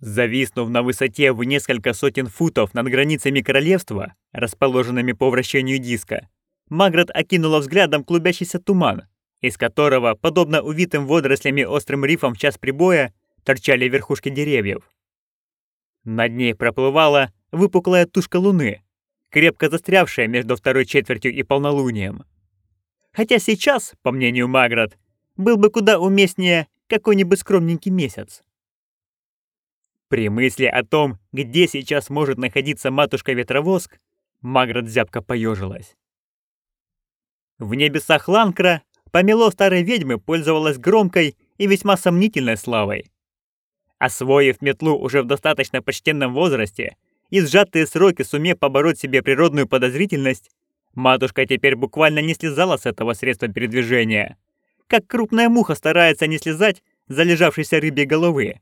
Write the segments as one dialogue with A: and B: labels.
A: Зависнув на высоте в несколько сотен футов над границами королевства, расположенными по вращению диска, Маград окинула взглядом клубящийся туман, из которого, подобно увитым водорослями острым рифом в час прибоя, торчали верхушки деревьев. Над ней проплывала выпуклая тушка луны, крепко застрявшая между второй четвертью и полнолунием. Хотя сейчас, по мнению Маград, был бы куда уместнее какой-нибудь скромненький месяц. При мысли о том, где сейчас может находиться матушка-ветровоск, Маград зябко поежилась. В небесах Ланкра помело старой ведьмы пользовалась громкой и весьма сомнительной славой. Освоив метлу уже в достаточно почтенном возрасте и сжатые сроки сумев побороть себе природную подозрительность, матушка теперь буквально не слезала с этого средства передвижения, как крупная муха старается не слезать залежавшейся рыбьей головы.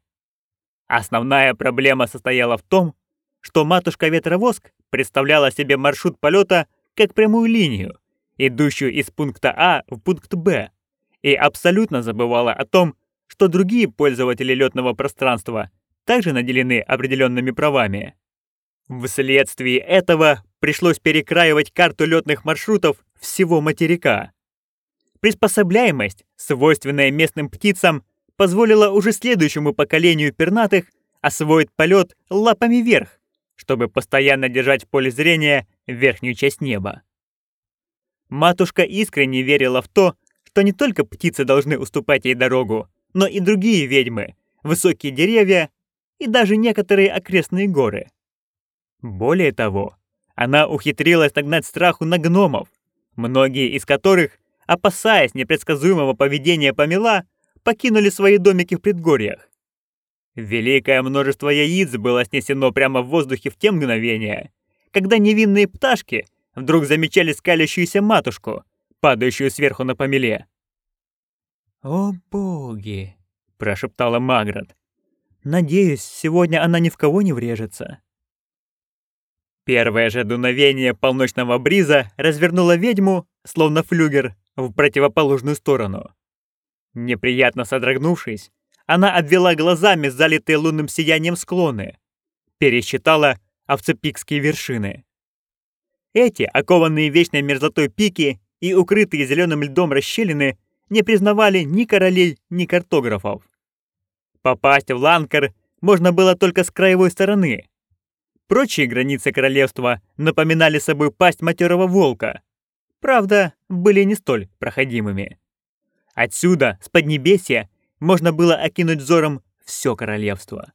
A: Основная проблема состояла в том, что матушка-ветровоск представляла себе маршрут полета как прямую линию, идущую из пункта А в пункт Б, и абсолютно забывала о том, что другие пользователи летного пространства также наделены определенными правами. Вследствие этого пришлось перекраивать карту летных маршрутов всего материка. Приспособляемость, свойственная местным птицам, позволила уже следующему поколению пернатых освоить полет лапами вверх, чтобы постоянно держать в поле зрения верхнюю часть неба. Матушка искренне верила в то, что не только птицы должны уступать ей дорогу, но и другие ведьмы, высокие деревья и даже некоторые окрестные горы. Более того, она ухитрилась нагнать страху на гномов, многие из которых, опасаясь непредсказуемого поведения помела, покинули свои домики в предгорьях. Великое множество яиц было снесено прямо в воздухе в те мгновения, когда невинные пташки — вдруг замечали скалящуюся матушку, падающую сверху на помеле. «О боги!» – прошептала Маград. «Надеюсь, сегодня она ни в кого не врежется». Первое же дуновение полночного бриза развернуло ведьму, словно флюгер, в противоположную сторону. Неприятно содрогнувшись, она обвела глазами залитые лунным сиянием склоны, пересчитала овцепикские вершины. Эти, окованные вечной мерзлотой пики и укрытые зеленым льдом расщелины, не признавали ни королей, ни картографов. Попасть в Ланкар можно было только с краевой стороны. Прочие границы королевства напоминали собой пасть матерого волка. Правда, были не столь проходимыми. Отсюда, с Поднебесья, можно было окинуть взором все королевство.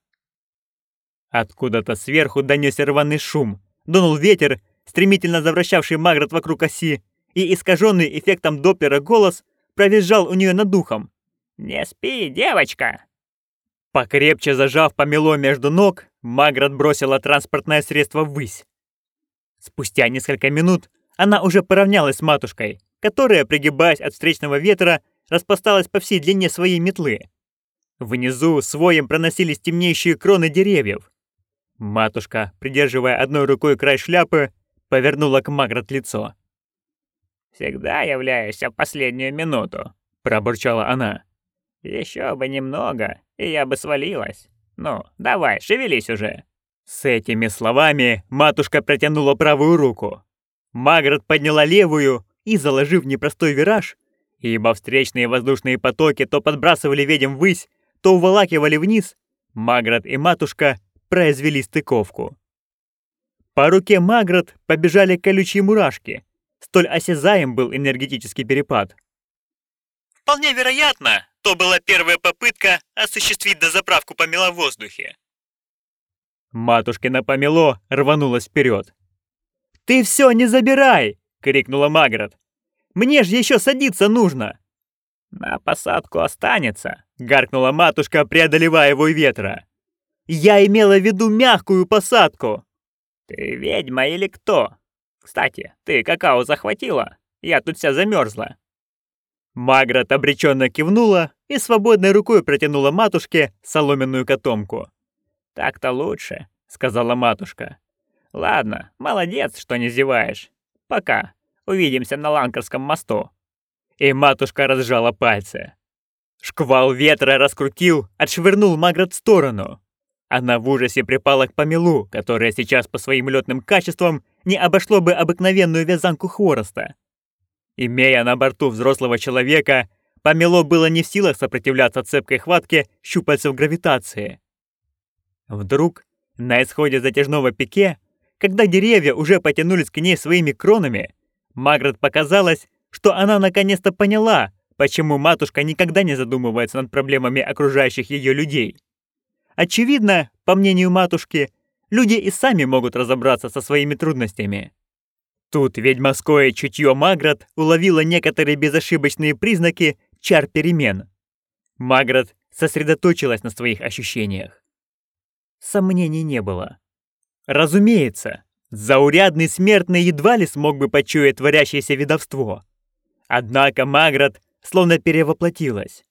A: Откуда-то сверху донесся рваный шум, дунул ветер, стремительно завращавший Магрот вокруг оси, и искаженный эффектом Доплера голос провизжал у нее над духом. «Не спи, девочка!» Покрепче зажав помело между ног, Магрот бросила транспортное средство ввысь. Спустя несколько минут она уже поравнялась с матушкой, которая, пригибаясь от встречного ветра, распласталась по всей длине своей метлы. Внизу своем проносились темнеющие кроны деревьев. Матушка, придерживая одной рукой край шляпы, повернула к Магрот лицо. «Всегда являешься в последнюю минуту», — пробурчала она. Еще бы немного, и я бы свалилась. Ну, давай, шевелись уже». С этими словами матушка протянула правую руку. Магрот подняла левую и, заложив непростой вираж, ибо встречные воздушные потоки то подбрасывали ведьм ввысь, то уволакивали вниз, Магрот и матушка произвели стыковку. По руке Магрот побежали колючие мурашки. Столь осязаем был энергетический перепад. Вполне вероятно, то была первая попытка осуществить дозаправку помела в воздухе. Матушкина помело рванулась вперед. «Ты все не забирай!» — крикнула Магрот. «Мне же еще садиться нужно!» «На посадку останется!» — гаркнула матушка, преодолевая вой ветра. «Я имела в виду мягкую посадку!» «Ты ведьма или кто? Кстати, ты какао захватила? Я тут вся замерзла». Магрот обреченно кивнула и свободной рукой протянула матушке соломенную котомку. «Так-то лучше», — сказала матушка. «Ладно, молодец, что не зеваешь. Пока. Увидимся на Ланкарском мосту». И матушка разжала пальцы. Шквал ветра раскрутил, отшвырнул Магрот в сторону. Она в ужасе припала к помелу, которая сейчас по своим летным качествам не обошло бы обыкновенную вязанку хвороста. Имея на борту взрослого человека, помело было не в силах сопротивляться цепкой хватке щупальцев гравитации. Вдруг, на исходе затяжного пике, когда деревья уже потянулись к ней своими кронами, Маград показалось, что она наконец-то поняла, почему матушка никогда не задумывается над проблемами окружающих ее людей. Очевидно, по мнению матушки, люди и сами могут разобраться со своими трудностями. Тут ведьмовское чутье Маград уловило некоторые безошибочные признаки чар перемен. Маград сосредоточилась на своих ощущениях. Сомнений не было. Разумеется, заурядный смертный едва ли смог бы почуять творящееся ведовство. Однако Маград словно перевоплотилась.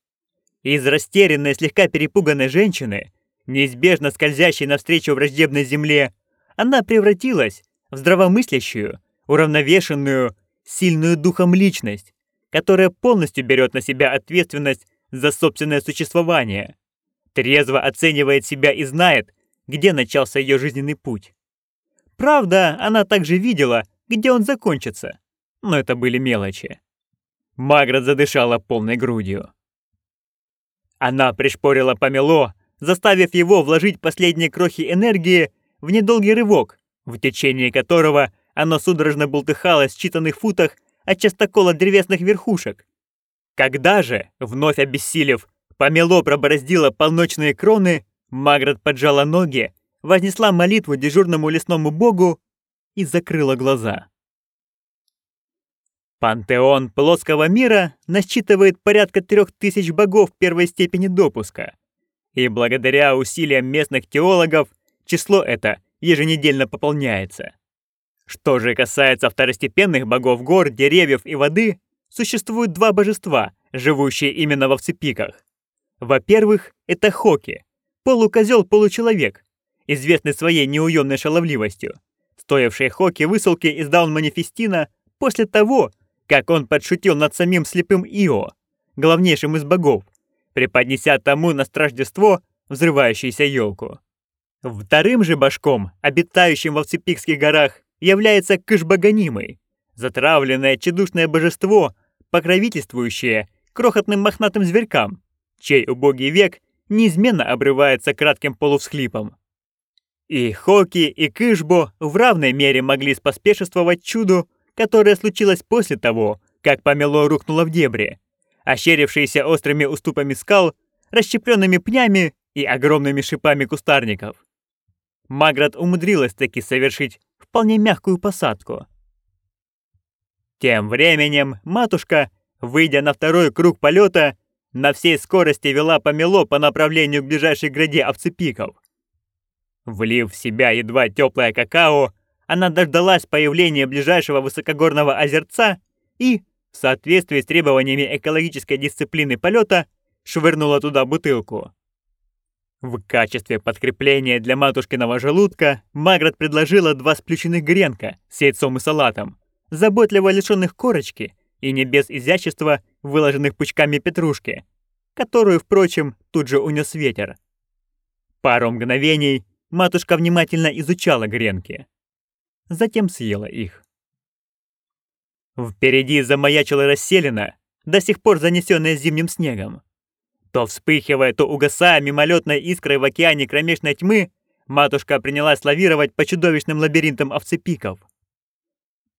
A: Из растерянной, слегка перепуганной женщины, неизбежно скользящей навстречу враждебной земле, она превратилась в здравомыслящую, уравновешенную, сильную духом личность, которая полностью берет на себя ответственность за собственное существование, трезво оценивает себя и знает, где начался ее жизненный путь. Правда, она также видела, где он закончится, но это были мелочи. Маград задышала полной грудью. Она пришпорила помело, заставив его вложить последние крохи энергии в недолгий рывок, в течение которого оно судорожно бултыхалось в считанных футах от частокола древесных верхушек. Когда же, вновь обессилев, помело пробороздило полночные кроны, Маград поджала ноги, вознесла молитву дежурному лесному богу и закрыла глаза. Пантеон плоского мира насчитывает порядка трех тысяч богов первой степени допуска. И благодаря усилиям местных теологов число это еженедельно пополняется. Что же касается второстепенных богов гор, деревьев и воды, существуют два божества, живущие именно во вцепиках. Во-первых, это Хоки, полукозел-получеловек, известный своей неуемной шаловливостью. Стоявший Хоки высылки издал манифестина после того, как он подшутил над самим слепым Ио, главнейшим из богов, преподнеся тому на страждество взрывающуюся елку. Вторым же башком, обитающим во Вцепикских горах, является Кышбагонимой, затравленное чедушное божество, покровительствующее крохотным мохнатым зверькам, чей убогий век неизменно обрывается кратким полувсхлипом. И Хоки, и Кышбо в равной мере могли споспешествовать чуду, которое случилось после того, как помело рухнуло в дебри, ощерившиеся острыми уступами скал, расщепленными пнями и огромными шипами кустарников. Маград умудрилась таки совершить вполне мягкую посадку. Тем временем матушка, выйдя на второй круг полета, на всей скорости вела помело по направлению к ближайшей граде овцепиков. Влив в себя едва теплое какао, она дождалась появления ближайшего высокогорного озерца и, в соответствии с требованиями экологической дисциплины полета, швырнула туда бутылку. В качестве подкрепления для матушкиного желудка Маград предложила два сплющенных гренка с яйцом и салатом, заботливо лишенных корочки и не без изящества, выложенных пучками петрушки, которую, впрочем, тут же унес ветер. Пару мгновений матушка внимательно изучала гренки затем съела их. Впереди замаячила расселена, до сих пор занесенная зимним снегом. То вспыхивая, то угасая мимолетной искрой в океане кромешной тьмы, матушка принялась лавировать по чудовищным лабиринтам овцепиков.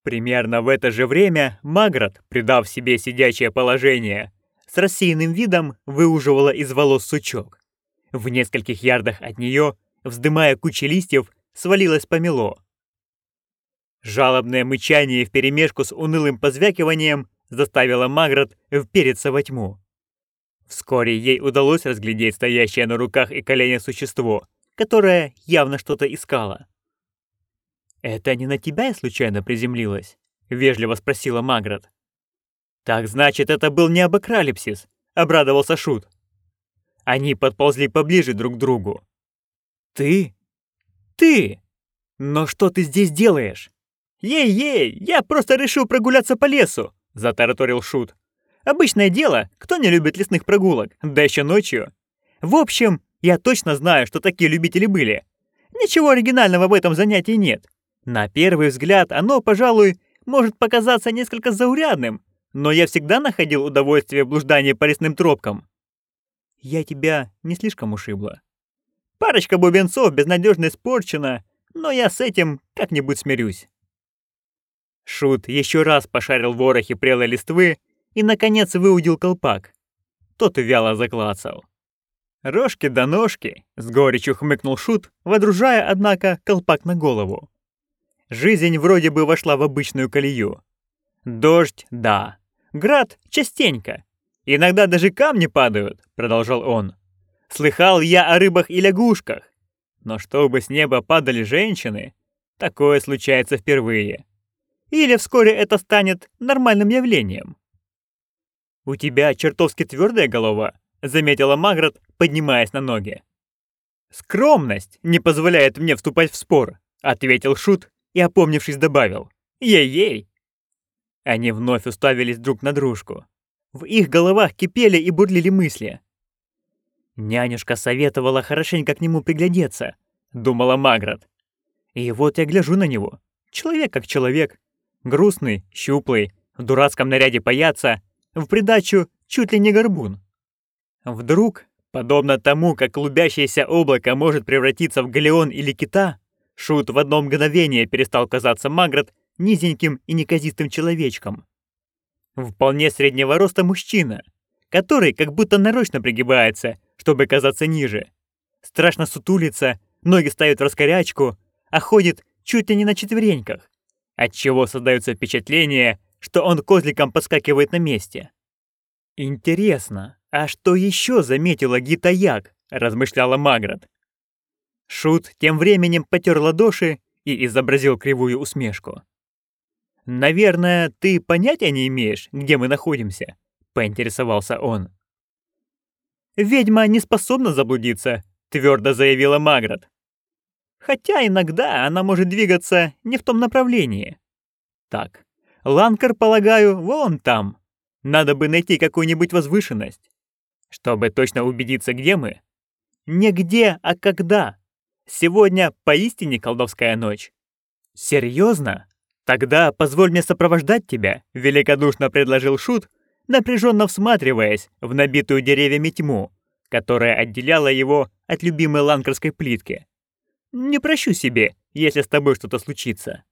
A: Примерно в это же время Маград, придав себе сидячее положение, с рассеянным видом выуживала из волос сучок. В нескольких ярдах от нее, вздымая кучи листьев, свалилось помело. Жалобное мычание вперемешку с унылым позвякиванием заставило Маград впериться во тьму. Вскоре ей удалось разглядеть стоящее на руках и коленях существо, которое явно что-то искало. «Это не на тебя я случайно приземлилась?» — вежливо спросила Маград. «Так значит, это был не абокралипсис», — обрадовался Шут. Они подползли поближе друг к другу. «Ты? Ты? Но что ты здесь делаешь?» «Ей-ей, я просто решил прогуляться по лесу», — затараторил Шут. «Обычное дело, кто не любит лесных прогулок, да еще ночью. В общем, Я точно знаю, что такие любители были. Ничего оригинального в этом занятии нет. На первый взгляд оно, пожалуй, может показаться несколько заурядным, но я всегда находил удовольствие в блуждании по лесным тропкам. Я тебя не слишком ушибла. Парочка бубенцов безнадежно испорчена, но я с этим как-нибудь смирюсь. Шут еще раз пошарил в ворохе прелой листвы и, наконец, выудил колпак. Тот вяло заклацал. «Рожки да ножки!» — с горечью хмыкнул Шут, водружая, однако, колпак на голову. Жизнь вроде бы вошла в обычную колею. Дождь — да. Град — частенько. Иногда даже камни падают, — продолжал он. Слыхал я о рыбах и лягушках. Но чтобы с неба падали женщины, такое случается впервые. Или вскоре это станет нормальным явлением. «У тебя чертовски твердая голова», — заметила Маград, поднимаясь на ноги. «Скромность не позволяет мне вступать в спор», — ответил Шут и, опомнившись, добавил. «Ей-ей!» Они вновь уставились друг на дружку. В их головах кипели и бурлили мысли. «Нянюшка советовала хорошенько к нему приглядеться», — думала Маград. «И вот я гляжу на него. Человек как человек. Грустный, щуплый, в дурацком наряде паяца, в придачу чуть ли не горбун. Вдруг, подобно тому, как клубящееся облако может превратиться в галеон или кита, Шут в одно мгновение перестал казаться Маград низеньким и неказистым человечком. Вполне среднего роста мужчина, который как будто нарочно пригибается, чтобы казаться ниже. Страшно сутулится, ноги ставит в раскорячку, а ходит чуть ли не на четвереньках отчего создается впечатление, что он козликом подскакивает на месте. «Интересно, а что еще заметила Гитаяк?» – размышляла Маград. Шут тем временем потер ладоши и изобразил кривую усмешку. «Наверное, ты понятия не имеешь, где мы находимся?» – поинтересовался он. «Ведьма не способна заблудиться», – твердо заявила Маград. Хотя иногда она может двигаться не в том направлении. Так, Ланкар, полагаю, вон там. Надо бы найти какую-нибудь возвышенность. Чтобы точно убедиться, где мы. Не где, а когда. Сегодня поистине колдовская ночь. Серьезно? Тогда позволь мне сопровождать тебя, великодушно предложил Шут, напряженно всматриваясь в набитую деревьями тьму, которая отделяла его от любимой ланкарской плитки. Не прощу себе, если с тобой что-то случится.